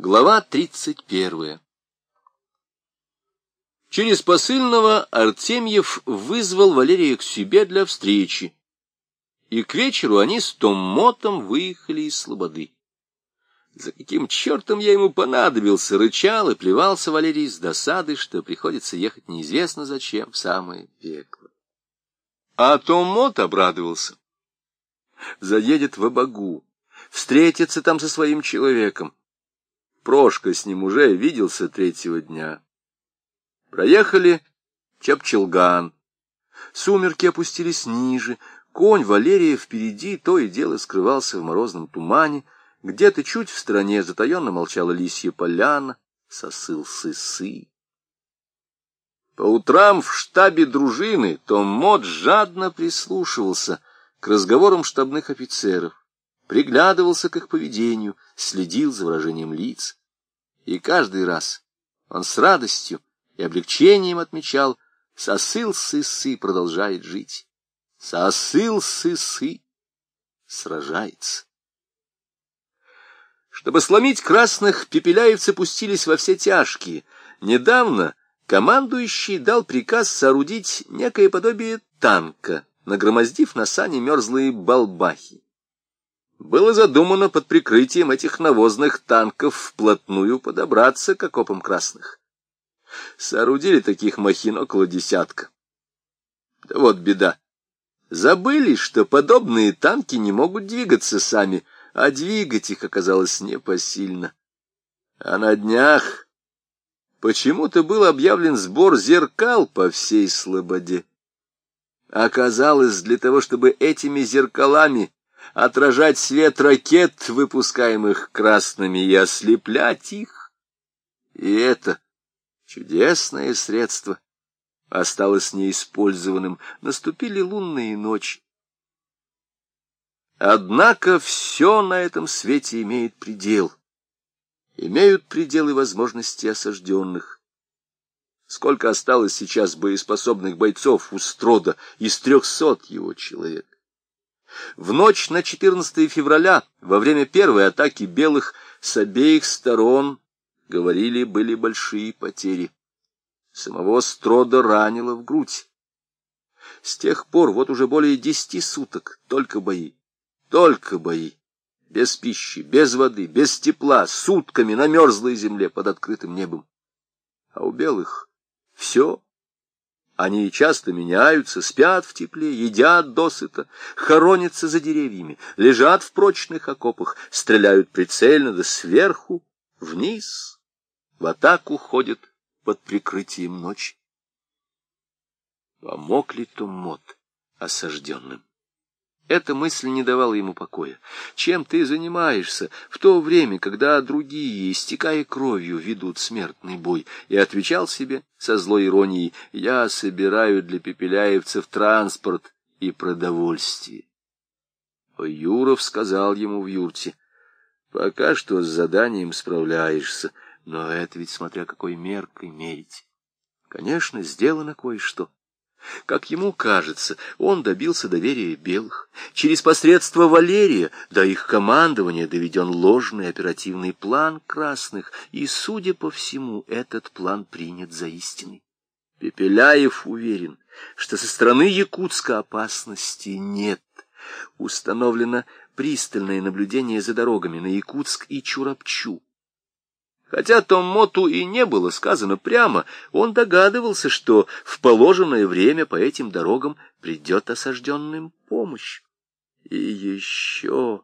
Глава тридцать первая. Через посыльного Артемьев вызвал Валерия к себе для встречи, и к вечеру они с Том Мотом выехали из Слободы. За каким чертом я ему понадобился, рычал и плевался Валерий с досады, что приходится ехать неизвестно зачем в самое пекло. А Том Мот обрадовался. Заедет в Абагу, встретится там со своим человеком, Прошка с ним уже виделся третьего дня. Проехали Чапчелган. Сумерки опустились ниже, конь Валерия впереди то и дело скрывался в морозном тумане, где-то чуть в стороне затаенно молчала лисья поляна, сосыл сысы. По утрам в штабе дружины Том Мот жадно прислушивался к разговорам штабных офицеров, приглядывался к их поведению, следил за выражением лиц. И каждый раз он с радостью и облегчением отмечал, сосыл сысы продолжает жить. Сосыл сысы сражается. Чтобы сломить красных, пепеляевцы пустились во все тяжкие. Недавно командующий дал приказ соорудить некое подобие танка, нагромоздив на сани мерзлые балбахи было задумано под прикрытием этих навозных танков вплотную подобраться к окопам красных. Соорудили таких махин около десятка. Да вот беда. Забыли, что подобные танки не могут двигаться сами, а двигать их оказалось непосильно. А на днях почему-то был объявлен сбор зеркал по всей Слободе. Оказалось, для того, чтобы этими зеркалами отражать свет ракет, выпускаемых красными, и ослеплять их. И это чудесное средство осталось неиспользованным. Наступили лунные ночи. Однако все на этом свете имеет предел. Имеют пределы возможности осажденных. Сколько осталось сейчас боеспособных бойцов у Строда из трехсот его человек? В ночь на 14 февраля, во время первой атаки белых, с обеих сторон, говорили, были большие потери. Самого Строда ранило в грудь. С тех пор вот уже более десяти суток только бои, только бои. Без пищи, без воды, без тепла, сутками на мерзлой земле под открытым небом. А у белых все они часто меняются, спят в тепле, едят досыта, хоронятся за деревьями, лежат в прочных окопах, стреляют прицельно да сверху, вниз, в атаку ходят под прикрытием ночи. Помог ли Томмот осажденным? Эта мысль не давала ему покоя. Чем ты занимаешься в то время, когда другие, истекая кровью, ведут смертный бой? И отвечал себе со злой иронией, я собираю для пепеляевцев транспорт и продовольствие. Юров сказал ему в юрте, пока что с заданием справляешься, но это ведь смотря какой меркой мерить. Конечно, сделано кое-что. Как ему кажется, он добился доверия белых. Через посредство Валерия до их командования доведен ложный оперативный план красных, и, судя по всему, этот план принят за истинный. Пепеляев уверен, что со стороны Якутска опасности нет. Установлено пристальное наблюдение за дорогами на Якутск и Чурапчу. Хотя Томмоту и не было сказано прямо, он догадывался, что в положенное время по этим дорогам придет осажденным помощь. И еще...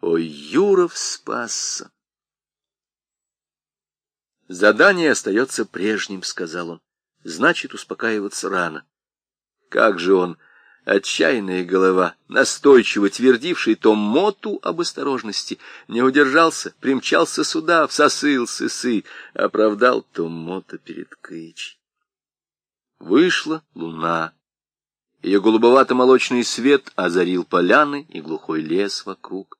Ой, Юров спасся! Задание остается прежним, — сказал он. Значит, успокаиваться рано. Как же он Отчаянная голова, настойчиво твердивший Том Моту об осторожности, не удержался, примчался сюда, всосыл сысы, оправдал Том Мота перед Кычей. Вышла луна. Ее голубовато-молочный свет озарил поляны и глухой лес вокруг.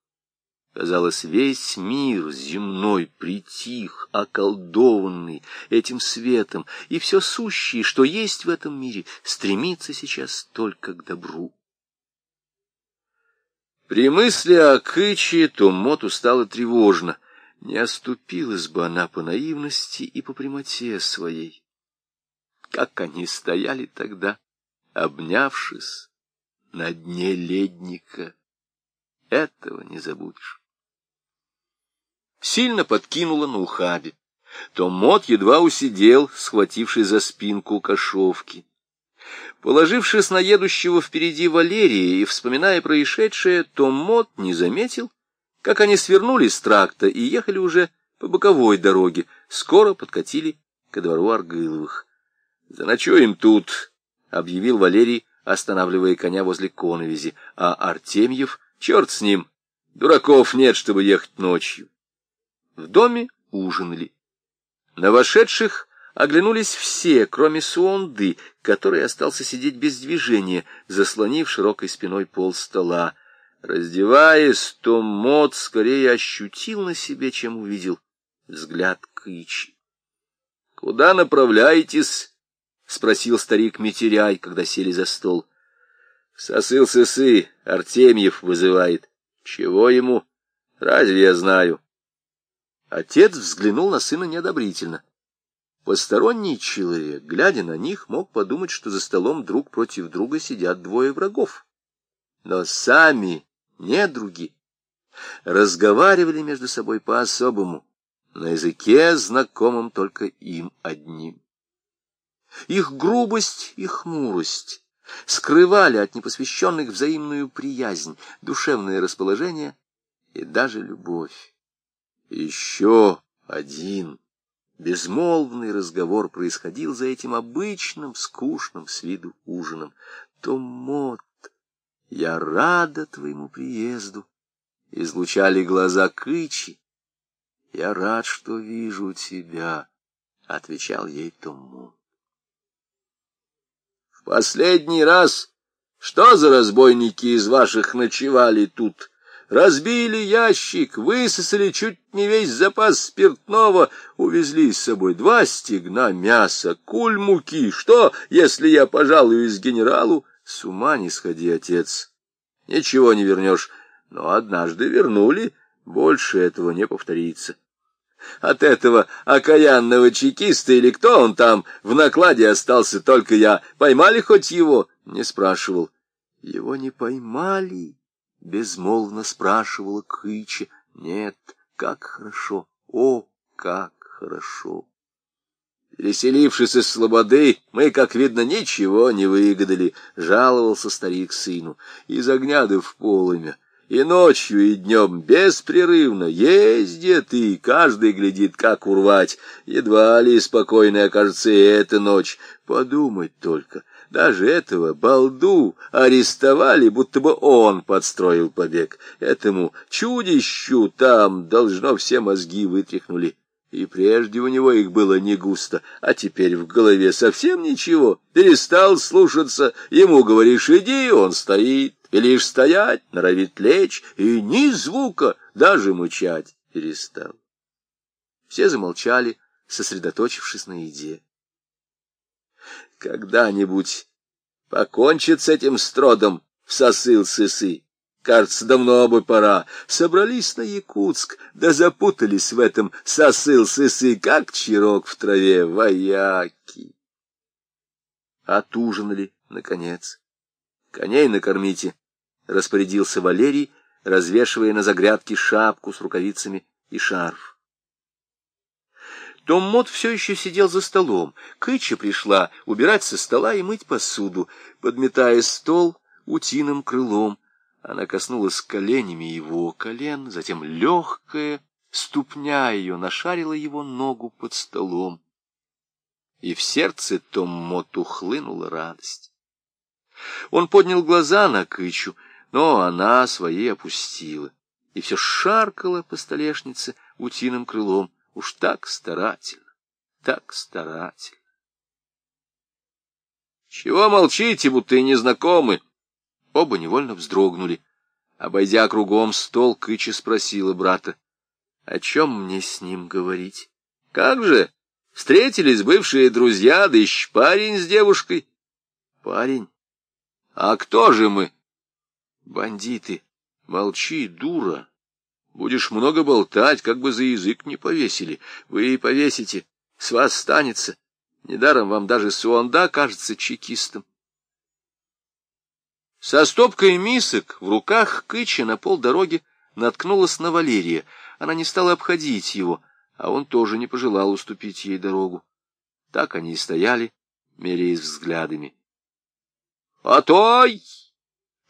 Казалось, весь мир земной притих, околдованный этим светом, и все сущее, что есть в этом мире, стремится сейчас только к добру. При мысли о Кыче Томоту стало тревожно. не оступилась бы она по наивности и по прямоте своей. Как они стояли тогда, обнявшись на дне ледника. Этого не забудешь. Сильно подкинула на ухабе. Том Мот едва усидел, схвативший за спинку кошовки. Положившись на едущего впереди Валерия и вспоминая происшедшее, Том Мот не заметил, как они свернули с тракта и ехали уже по боковой дороге, скоро подкатили ко двору Аргыловых. «Заночуем тут», — объявил Валерий, останавливая коня возле коновизи, а Артемьев, черт с ним, дураков нет, чтобы ехать ночью. В доме ужинали. На вошедших оглянулись все, кроме Суонды, который остался сидеть без движения, заслонив широкой спиной пол стола. Раздеваясь, Том Мот скорее ощутил на себе, чем увидел взгляд Кычи. — Куда направляетесь? — спросил старик Метеряй, когда сели за стол. — Сосыл сысы, Артемьев вызывает. — Чего ему? Разве я знаю? Отец взглянул на сына неодобрительно. Посторонний человек, глядя на них, мог подумать, что за столом друг против друга сидят двое врагов. Но сами недруги разговаривали между собой по-особому, на языке, знакомом только им одним. Их грубость и хмурость скрывали от непосвященных взаимную приязнь, душевное расположение и даже любовь. Еще один безмолвный разговор происходил за этим обычным, скучным с виду ужином. Том Мот я рада твоему приезду. Излучали глаза Кычи. Я рад, что вижу тебя, — отвечал ей Тому. В последний раз что за разбойники из ваших ночевали тут? Разбили ящик, высосали чуть не весь запас спиртного, увезли с собой два стегна мяса, куль муки. Что, если я пожалуюсь генералу? С ума не сходи, отец. Ничего не вернешь. Но однажды вернули, больше этого не повторится. От этого окаянного чекиста или кто он там в накладе остался только я. Поймали хоть его? Не спрашивал. Его не поймали, безмолвно спрашивала Кыча. Нет, как хорошо, о, как хорошо. Переселившись из слободы, мы, как видно, ничего не выгадали, — жаловался старик сыну, — из огня в полымя. И ночью, и днем беспрерывно ездят, и каждый глядит, как урвать. Едва ли спокойная окажется эта ночь. Подумать только, даже этого балду арестовали, будто бы он подстроил побег. Этому чудищу там, должно, все мозги вытряхнули. И прежде у него их было не густо, а теперь в голове совсем ничего. Перестал слушаться, ему говоришь «иди», он стоит, велишь стоять, норовит лечь, и ни звука, даже мычать перестал. Все замолчали, сосредоточившись на еде. Когда-нибудь покончит с этим стродом, всосыл сысы. Кажется, давно бы пора. Собрались на Якутск, да запутались в этом сосыл сысы, как чирок в траве, вояки. Отужинали, наконец. Коней накормите, — распорядился Валерий, развешивая на загрядке шапку с рукавицами и шарф. Том Мот все еще сидел за столом. Кыча пришла убирать со стола и мыть посуду, подметая стол утиным крылом. Она коснулась коленями его колен, затем легкая ступня ее нашарила его ногу под столом. И в сердце Том Моту хлынула радость. Он поднял глаза на Кычу, но она свои опустила, и все шаркало по столешнице утиным крылом, уж так старательно, так старательно. — Чего молчите, будто и незнакомы? Оба невольно вздрогнули. Обойдя кругом стол, Кыча спросила брата. — О чем мне с ним говорить? — Как же? Встретились бывшие друзья, да еще парень с девушкой. — Парень? А кто же мы? — Бандиты. Молчи, дура. Будешь много болтать, как бы за язык не повесили. Вы и повесите, с вас станется. Недаром вам даже Суонда кажется чекистом. Со стопкой мисок в руках Кыча на полдороги наткнулась на Валерия. Она не стала обходить его, а он тоже не пожелал уступить ей дорогу. Так они и стояли, меряясь взглядами. «Отой!» —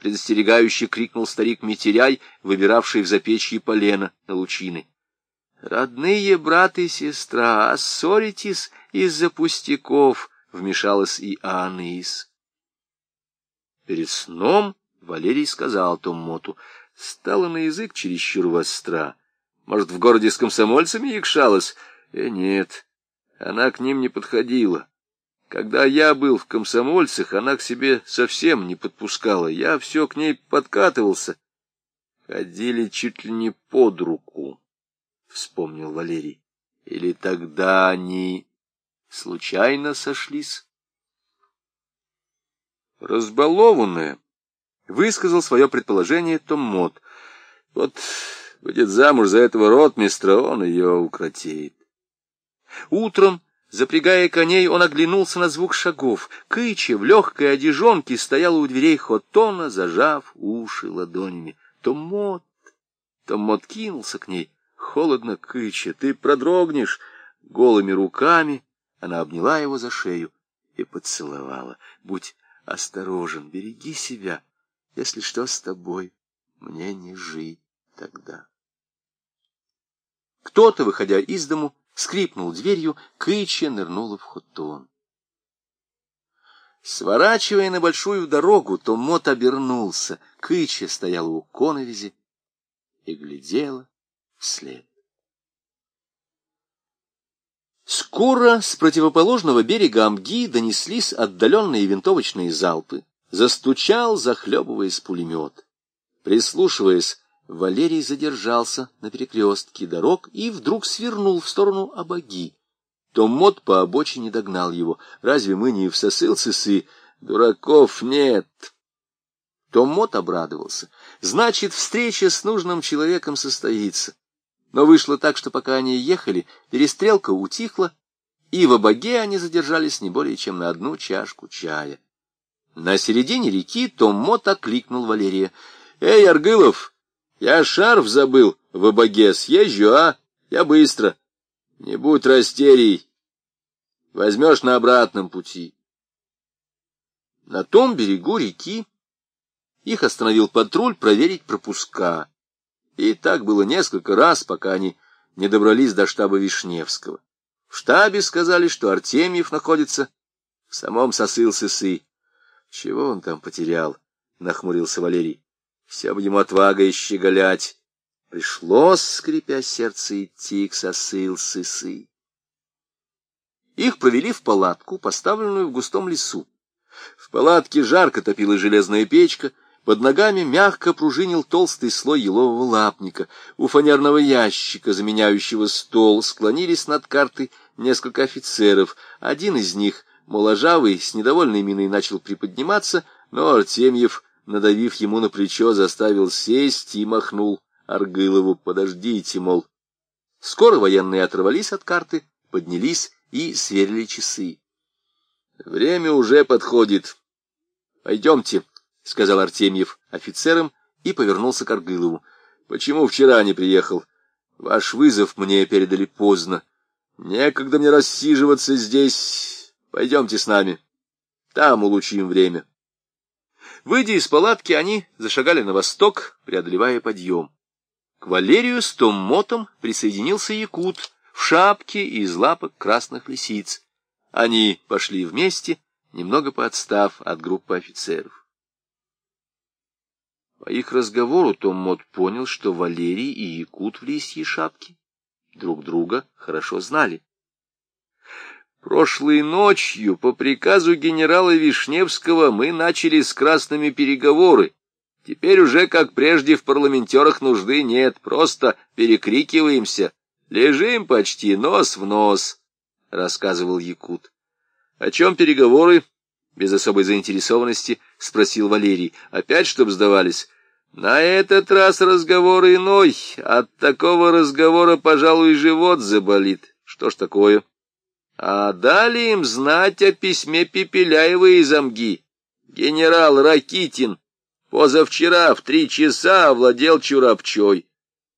предостерегающе крикнул старик Митеряй, выбиравший в запечье полено на лучины. «Родные брат и сестра, ссоритесь из-за пустяков», — вмешалась и Анис. Перед сном Валерий сказал Томмоту, стала на язык чересчур востра. Может, в городе с комсомольцами якшалась? Э, нет, она к ним не подходила. Когда я был в комсомольцах, она к себе совсем не подпускала. Я все к ней подкатывался. Ходили чуть ли не под руку, — вспомнил Валерий. Или тогда они случайно сошлись? Разбалованная, высказал свое предположение Том Мот. Вот выйдет замуж за этого ротмистра, он ее укротит. Утром, запрягая коней, он оглянулся на звук шагов. Кыча в легкой одежонке стояла у дверей Хотона, зажав уши ладонями. Том Мот, Том Мот кинулся к ней. Холодно, Кыча, ты продрогнешь. Голыми руками она обняла его за шею и поцеловала. Будь осторожен, береги себя. Если что с тобой, мне не жить тогда. Кто-то, выходя из дому, скрипнул дверью, Кыча нырнула в хутон. Сворачивая на большую дорогу, Томот обернулся. Кыча стояла у коновизи и глядела вслед. Скоро с противоположного берега Амги донеслись отдаленные винтовочные залпы. Застучал, захлебываясь пулемет. Прислушиваясь, Валерий задержался на перекрестке дорог и вдруг свернул в сторону Абаги. Томмот по обочине догнал его. «Разве мы не в сосылцесы? Дураков нет!» Томмот обрадовался. «Значит, встреча с нужным человеком состоится». Но вышло так, что пока они ехали, перестрелка утихла, и в Абаге они задержались не более чем на одну чашку чая. На середине реки Том Мот окликнул Валерия. «Эй, Аргылов, я шарф забыл в Абаге, съезжу, а? Я быстро. Не будь растерей. Возьмешь на обратном пути». На том берегу реки их остановил патруль проверить пропуска. И так было несколько раз, пока они не добрались до штаба Вишневского. В штабе сказали, что Артемьев находится в самом сосыл-сысы. Чего он там потерял? — нахмурился Валерий. Все бы ему отвага щеголять. Пришлось, скрипя сердце, идти к сосыл-сысы. Их провели в палатку, поставленную в густом лесу. В палатке жарко топила железная печка, под ногами мягко пружинил толстый слой елового лапника. У фанерного ящика, заменяющего стол, склонились над картой несколько офицеров. Один из них, моложавый, с недовольной миной начал приподниматься, но Артемьев, надавив ему на плечо, заставил сесть и махнул Аргылову. «Подождите, мол». Скоро военные оторвались от карты, поднялись и сверили часы. «Время уже подходит. Пойдемте». — сказал Артемьев офицерам и повернулся к Аргылову. — Почему вчера не приехал? Ваш вызов мне передали поздно. Некогда мне рассиживаться здесь. Пойдемте с нами. Там улучшим время. Выйдя из палатки, они зашагали на восток, преодолевая подъем. К Валерию с Том Мотом присоединился Якут в шапке и из лапок красных лисиц. Они пошли вместе, немного поотстав от группы офицеров. По их разговору Том Мот понял, что Валерий и Якут в лисьей шапке друг друга хорошо знали. Прошлой ночью по приказу генерала Вишневского мы начали с красными переговоры. Теперь уже, как прежде, в парламентерах нужды нет, просто перекрикиваемся. Лежим почти нос в нос, — рассказывал Якут. — О чем переговоры? — без особой заинтересованности спросил Валерий. — Опять, чтоб сдавались? На этот раз разговор иной. От такого разговора, пожалуй, живот заболит. Что ж такое? А дали им знать о письме Пепеляева из Амги. Генерал Ракитин позавчера в три часа овладел Чурапчой.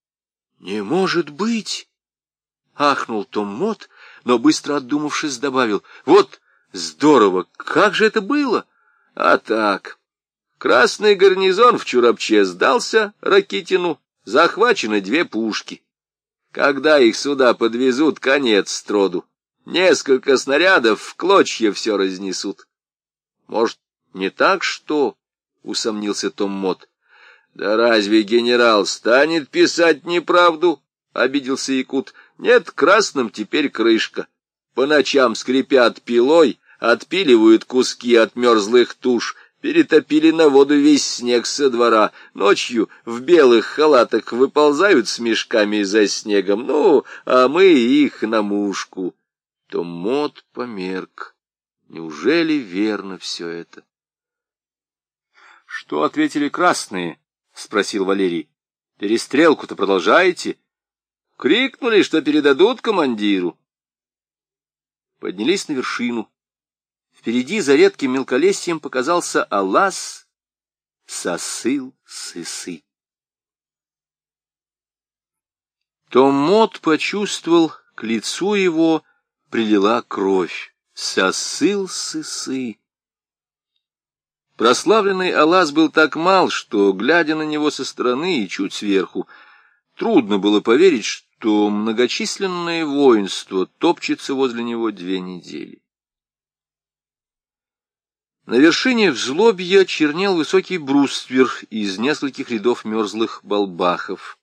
— Не может быть! — ахнул Том Мот, но, быстро отдумавшись, добавил. — Вот здорово! Как же это было? — А так... Красный гарнизон в Чурапче сдался Ракитину, захвачены две пушки. Когда их сюда подвезут, конец строду. Несколько снарядов в клочья все разнесут. Может, не так что? — усомнился Том Мот. — Да разве генерал станет писать неправду? — обиделся Якут. — Нет, красным теперь крышка. По ночам скрипят пилой, отпиливают куски от мерзлых туш, перетопили на воду весь снег со двора. Ночью в белых халатах выползают с мешками за снегом, ну, а мы их на мушку. То мод померк. Неужели верно все это? — Что ответили красные? — спросил Валерий. — Перестрелку-то продолжаете? — Крикнули, что передадут командиру. Поднялись на вершину. Впереди за редким мелколесьем показался Алас, сосыл сысы. Том Мот почувствовал, к лицу его прилила кровь. Сосыл сысы. Прославленный Алас был так мал, что, глядя на него со стороны и чуть сверху, трудно было поверить, что многочисленное воинство топчется возле него две недели. На вершине взлобья чернел высокий бруствер из нескольких рядов мерзлых балбахов.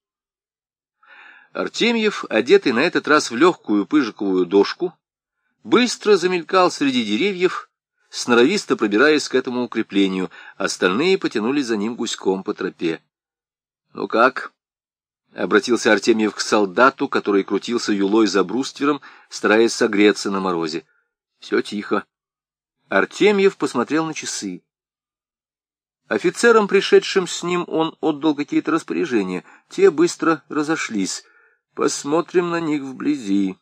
Артемьев, одетый на этот раз в легкую пыжиковую дошку, быстро замелькал среди деревьев, сноровисто пробираясь к этому укреплению, остальные потянулись за ним гуськом по тропе. — Ну как? — обратился Артемьев к солдату, который крутился юлой за бруствером, стараясь согреться на морозе. — Все тихо. Артемьев посмотрел на часы. Офицерам, пришедшим с ним, он отдал какие-то распоряжения. Те быстро разошлись. Посмотрим на них вблизи.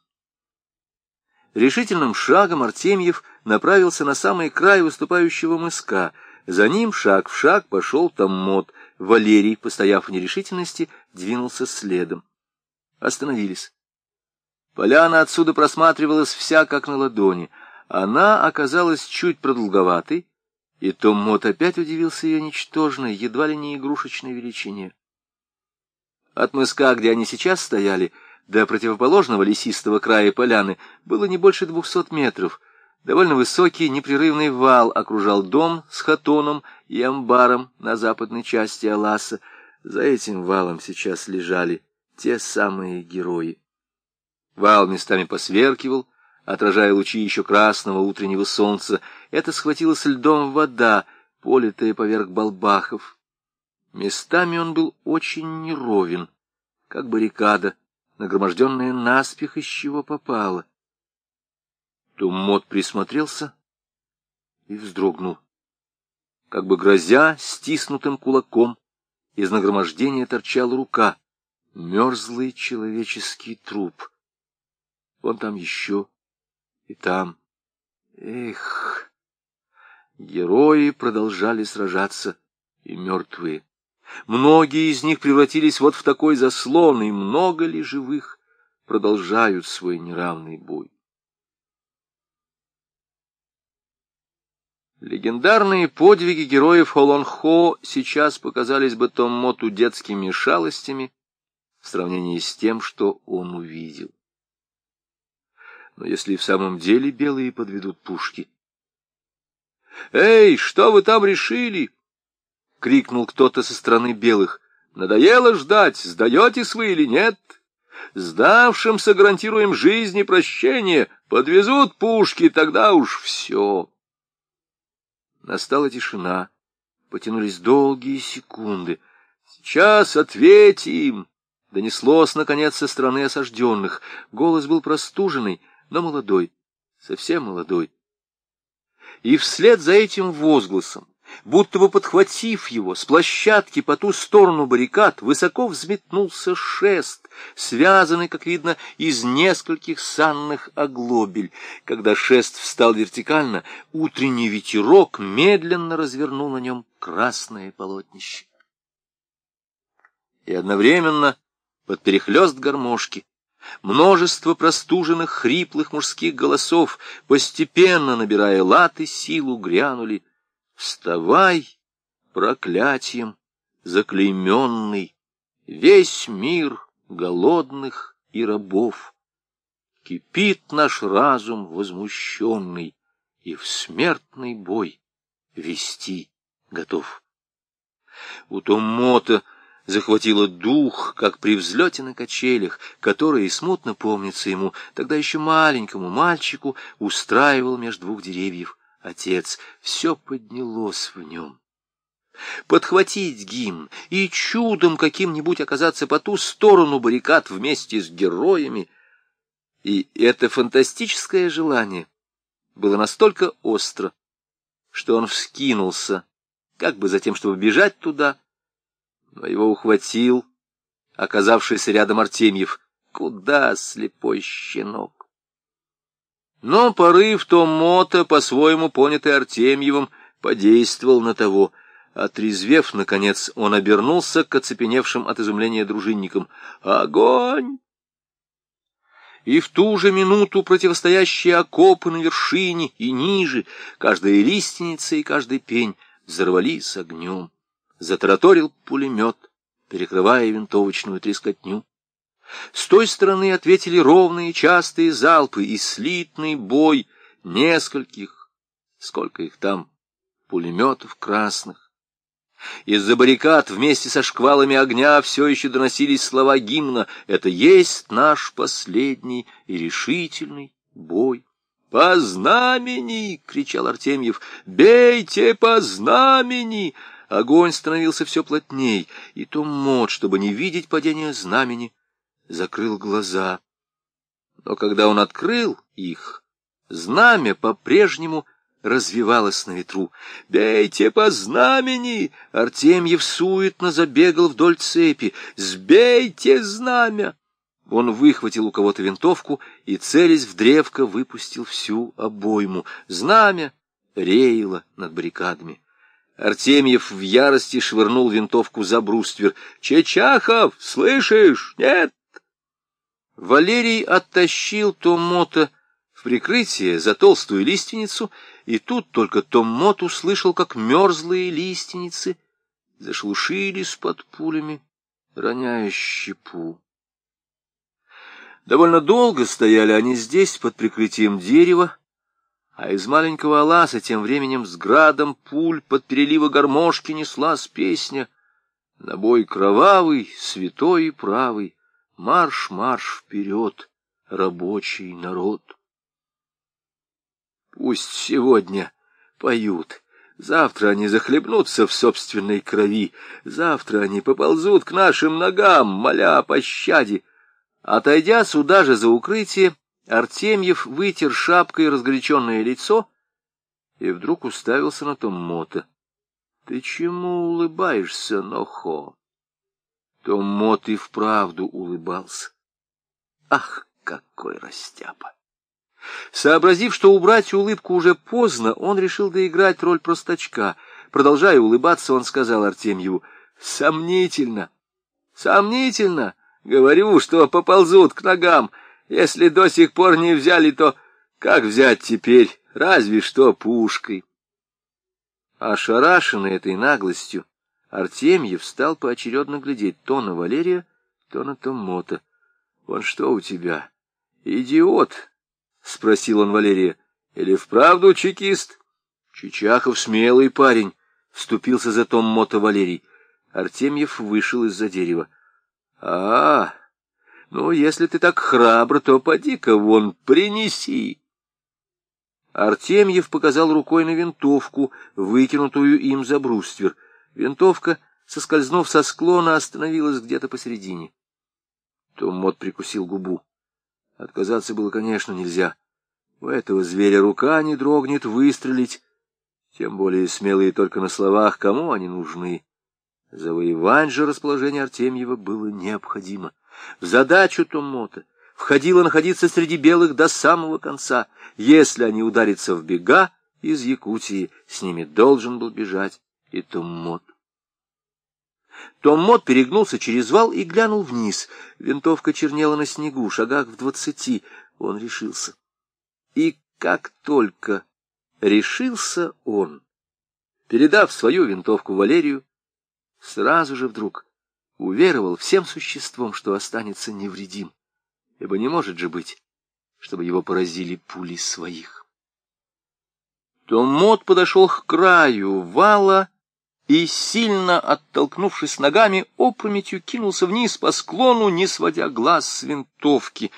Решительным шагом Артемьев направился на самый край выступающего мыска. За ним шаг в шаг пошел там мод. Валерий, постояв в нерешительности, двинулся следом. Остановились. Поляна отсюда просматривалась вся как на ладони — она оказалась чуть продолговатой, и Том Мот опять удивился ее ничтожной, едва ли не игрушечной величине. От мыска, где они сейчас стояли, до противоположного лесистого края поляны было не больше двухсот метров. Довольно высокий непрерывный вал окружал дом с хатоном и амбаром на западной части Аласа. За этим валом сейчас лежали те самые герои. Вал местами посверкивал, отражая лучи еще красного утреннего солнца. Это схватилась льдом вода, политая поверх балбахов. Местами он был очень неровен, как баррикада, нагроможденная наспех, из чего попало. Туммот присмотрелся и вздрогнул. Как бы грозя стиснутым кулаком, из нагромождения торчала рука, мерзлый человеческий труп. Он там еще и там. Эх! Герои продолжали сражаться, и мертвые. Многие из них превратились вот в такой заслон, и много ли живых продолжают свой неравный бой. Легендарные подвиги героев Холонхо сейчас показались бы Томмоту детскими шалостями в сравнении с тем, что он увидел. Но если в самом деле белые подведут пушки... «Эй, что вы там решили?» — крикнул кто-то со стороны белых. «Надоело ждать, сдаетесь вы или нет? Сдавшимся гарантируем жизнь и прощение. Подвезут пушки, тогда уж все». Настала тишина. Потянулись долгие секунды. «Сейчас ответим!» Донеслось, наконец, со стороны осажденных. Голос был простуженный, но молодой, совсем молодой. И вслед за этим возгласом, Будто бы подхватив его, с площадки по ту сторону баррикад высоко взметнулся шест, связанный, как видно, из нескольких санных оглобель. Когда шест встал вертикально, утренний ветерок медленно развернул на нем красное полотнище. И одновременно под перехлёст гармошки множество простуженных, хриплых мужских голосов, постепенно набирая лад силу, грянули Вставай, проклятием заклейменный, Весь мир голодных и рабов. Кипит наш разум возмущенный, И в смертный бой вести готов. У Томота захватило дух, как при взлете на качелях, которые, смутно помнится ему, тогда еще маленькому мальчику устраивал между двух деревьев отец, все поднялось в нем. Подхватить гимн и чудом каким-нибудь оказаться по ту сторону баррикад вместе с героями. И это фантастическое желание было настолько остро, что он вскинулся, как бы за тем, чтобы бежать туда, но его ухватил оказавшийся рядом Артемьев. Куда, слепой щенок? Но порыв Томота, по-своему понятый Артемьевым, подействовал на того. Отрезвев, наконец, он обернулся к оцепеневшим от изумления дружинникам. «Огонь!» И в ту же минуту противостоящие окопы на вершине и ниже, каждая лиственница и каждый пень взорвались огнем. Затараторил пулемет, перекрывая винтовочную трескотню. С той стороны ответили ровные частые залпы и слитный бой нескольких, сколько их там, пулеметов красных. Из-за баррикад вместе со шквалами огня все еще доносились слова гимна «Это есть наш последний и решительный бой». «По знамени!» — кричал Артемьев. «Бейте по знамени!» Огонь становился все плотней, и то мод, чтобы не видеть падения знамени, закрыл глаза. Но когда он открыл их, знамя по-прежнему развивалось на ветру. «Бейте по знамени!» Артемьев суетно забегал вдоль цепи. «Сбейте знамя!» Он выхватил у кого-то винтовку и, целясь в древко, выпустил всю обойму. Знамя реяло над баррикадами. Артемьев в ярости швырнул винтовку за бруствер. «Чечахов, слышишь? Нет!» Валерий оттащил Томота в прикрытие за толстую лиственницу, и тут только Томот услышал, как мерзлые лиственницы зашелушились под пулями, роняя щепу. Довольно долго стояли они здесь, под прикрытием дерева, а из маленького аласа тем временем с градом пуль под перелива гармошки неслась песня «На бой кровавый, святой и правый, Марш, марш вперед, рабочий народ. Пусть сегодня поют, завтра они захлебнутся в собственной крови, завтра они поползут к нашим ногам, моля о пощаде. Отойдя сюда же за укрытие, Артемьев вытер шапкой разгоряченное лицо и вдруг уставился на том мото. — Ты чему улыбаешься, Нохо? То Мот и вправду улыбался. Ах, какой растяпа! Сообразив, что убрать улыбку уже поздно, он решил доиграть роль простачка. Продолжая улыбаться, он сказал Артемьеву, «Сомнительно, сомнительно, говорю, что поползут к ногам. Если до сих пор не взяли, то как взять теперь? Разве что пушкой». Ошарашенный этой наглостью, Артемьев стал поочередно глядеть то на Валерия, то на Томота. — Он что у тебя? Идиот? — спросил он Валерия. — Или вправду чекист? Чичахов смелый парень, — вступился за Томота Валерий. Артемьев вышел из-за дерева. — А, ну, если ты так храбр, то поди-ка вон принеси. Артемьев показал рукой на винтовку, выкинутую им за бруствер — Винтовка, соскользнув со склона, остановилась где-то посередине. Том Мот прикусил губу. Отказаться было, конечно, нельзя. У этого зверя рука не дрогнет выстрелить. Тем более смелые только на словах, кому они нужны. Завоевать же расположение Артемьева было необходимо. В задачу Томмота входило находиться среди белых до самого конца. Если они ударятся в бега из Якутии, с ними должен был бежать и Томмот. Томмот перегнулся через вал и глянул вниз. Винтовка чернела на снегу, шагах в двадцати. Он решился. И как только решился он, передав свою винтовку Валерию, сразу же вдруг уверовал всем существом, что останется невредим, ибо не может же быть, чтобы его поразили пули своих. Томот подошел к краю вала и, сильно оттолкнувшись ногами, опрометью кинулся вниз по склону, не сводя глаз с винтовки.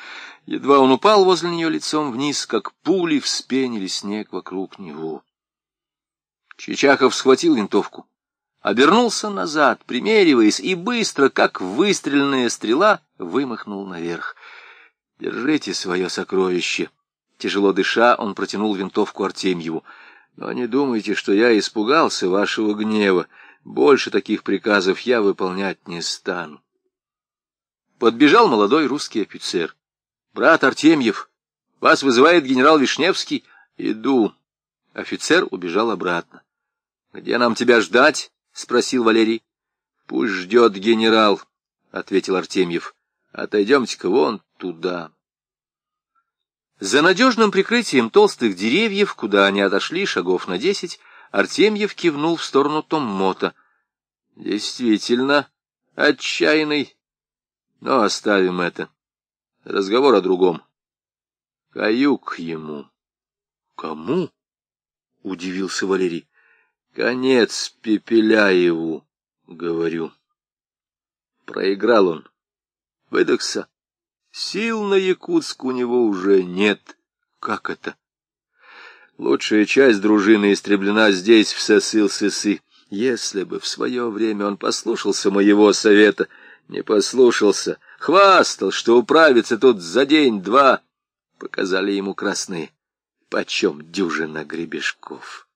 Едва он упал возле нее лицом вниз, как пули вспенили снег вокруг него. Чичаков схватил винтовку, обернулся назад, примериваясь, и быстро, как выстреленная стрела, вымахнул наверх. «Держите свое сокровище!» Тяжело дыша, он протянул винтовку Артемьеву. «Но не думайте, что я испугался вашего гнева. Больше таких приказов я выполнять не стану». Подбежал молодой русский офицер. «Брат Артемьев, вас вызывает генерал Вишневский?» «Иду». Офицер убежал обратно. «Где нам тебя ждать?» — спросил Валерий. «Пусть ждет генерал», — ответил Артемьев. «Отойдемте-ка вон туда». За надежным прикрытием толстых деревьев, куда они отошли шагов на десять, Артемьев кивнул в сторону Томмота. «Действительно, отчаянный. Но оставим это. Разговор о другом. Каюк ему». «Кому?» — удивился Валерий. «Конец Пепеляеву, — говорю». Проиграл он. Выдохся. Сил на Якутск у него уже нет. Как это? Лучшая часть дружины истреблена здесь, в Сосыл-Сысы. Если бы в свое время он послушался моего совета, не послушался, хвастал, что управится тут за день-два, показали ему красные. Почем дюжина гребешков?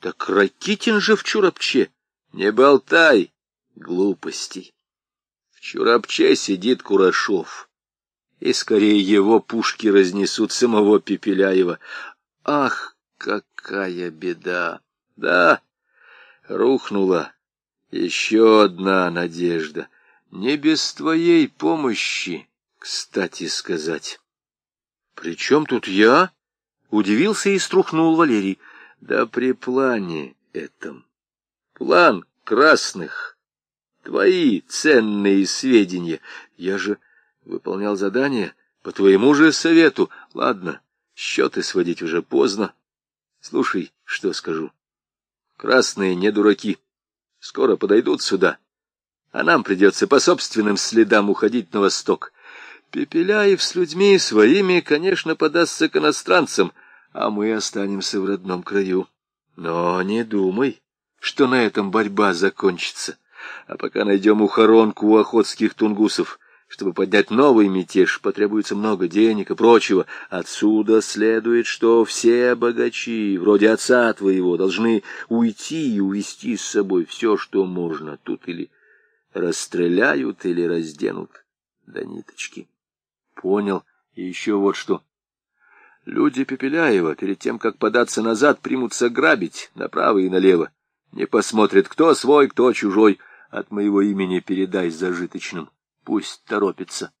Так Ракитин же в Чурапче. Не болтай глупостей. В Чурапче сидит Курашов. И скорее его пушки разнесут самого Пепеляева. Ах, какая беда! Да, рухнула еще одна надежда. Не без твоей помощи, кстати сказать. — При чем тут я? — удивился и струхнул Валерий. — Да при плане этом. План красных Твои ценные сведения. Я же выполнял задание по твоему же совету. Ладно, счеты сводить уже поздно. Слушай, что скажу. Красные не дураки. Скоро подойдут сюда. А нам придется по собственным следам уходить на восток. Пепеляев с людьми своими, конечно, подастся к иностранцам, а мы останемся в родном краю. Но не думай, что на этом борьба закончится. А пока найдем ухоронку у охотских тунгусов, чтобы поднять новый мятеж, потребуется много денег и прочего. Отсюда следует, что все богачи, вроде отца твоего, должны уйти и увести с собой все, что можно. Тут или расстреляют, или разденут до ниточки. Понял. И еще вот что. Люди Пепеляева перед тем, как податься назад, примутся грабить направо и налево. Не посмотрят, кто свой, кто чужой от моего имени передай зажиточным. Пусть торопится.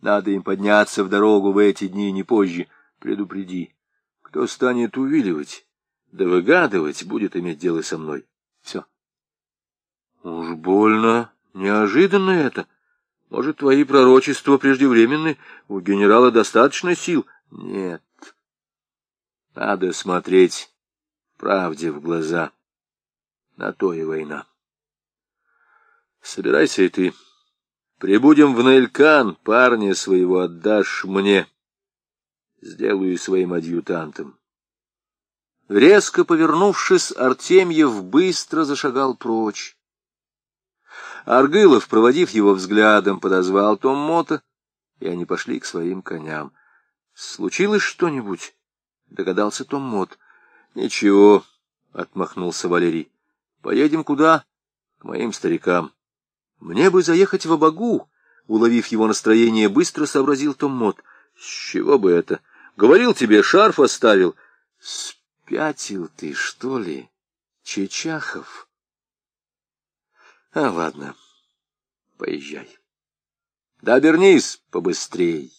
Надо им подняться в дорогу в эти дни, не позже. Предупреди. Кто станет увиливать, да выгадывать, будет иметь дело со мной. Все. Уж больно неожиданно это. Может, твои пророчества преждевременны? У генерала достаточно сил? Нет. Надо смотреть правде в глаза. На то и война. Собирайся и ты. Прибудем в Наилькан, парня своего отдашь мне. Сделаю своим адъютантом. Резко повернувшись, Артемьев быстро зашагал прочь. Аргылов, проводив его взглядом, подозвал Том Мота, и они пошли к своим коням. — Случилось что-нибудь? — догадался Том Мот. — Ничего, — отмахнулся Валерий. Поедем куда? К моим старикам. Мне бы заехать в Абагу. Уловив его настроение, быстро сообразил Том Мот. С чего бы это? Говорил тебе, шарф оставил. Спятил ты, что ли, Чечахов? А, ладно, поезжай. Да обернись побыстрей.